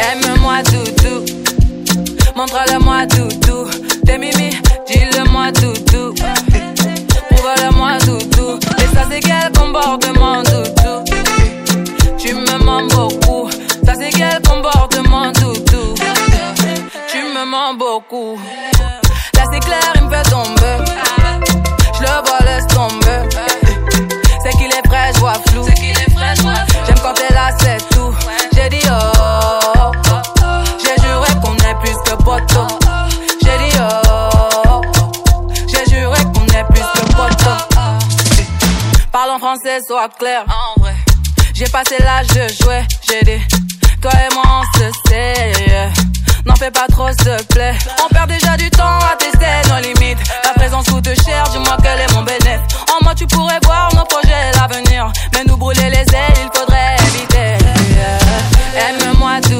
Aime-moi doudou, montre-le-moi doudou. T'es mimi, dis-le-moi doudou. Prouve-le-moi doudou. Et ça c'est quel comportement doudou? Tu me mens beaucoup, ça c'est quel comportement doudou? Tu me mens beaucoup. C'est clair, il me fait tomber. Je le vois, laisse tomber. C'est qu'il est frais, je vois flou. J'aime quand t'es là, c'est tout. J'ai dit oh. J'ai juré qu'on est plus que poteau. J'ai dit oh. J'ai juré qu'on est plus que poteau. Parle en français, sois clair. En vrai. J'ai passé l'âge de jouer. J'ai dit, toi et moi on se sait. N'en fais pas trop, s'il te plaît. On perd déjà du temps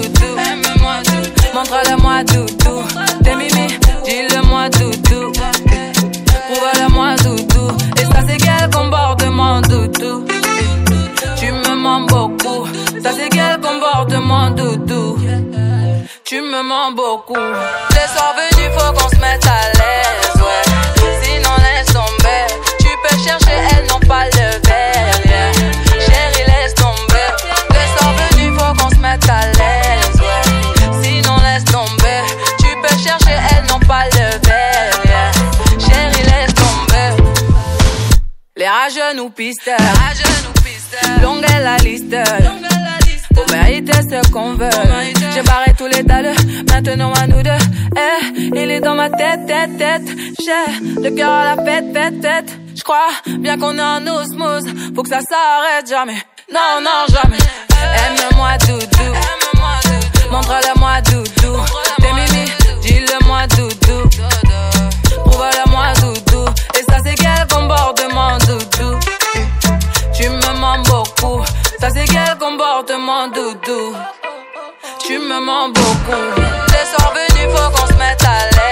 doudou. Aime-moi, doudou. Montre-le-moi, doudou. T'es mimi, dis-le-moi, doudou. Prouve-le-moi, doudou. Et ça, c'est quel comportement, doudou? Tu me mens beaucoup. Ça, c'est quel comportement, doudou? Tu me mens beaucoup. Les soirs venus, faut qu'on se mette à l'aise, Les rageux nous pistent. Longue est la liste. Pour mériter ce qu'on veut. J'ai barré tous les dalles, maintenant à nous deux. Eh, il est dans ma tête, tête, tête. J'ai le cœur à la fête, fête, tête. J'crois bien qu'on est en osmose. Faut que ça s'arrête jamais. Non, non, jamais. Aime-moi, doudou. C'est quel comportement doudou? Tu me mens beaucoup. Les soirs venus, faut qu'on se mette à l'aise.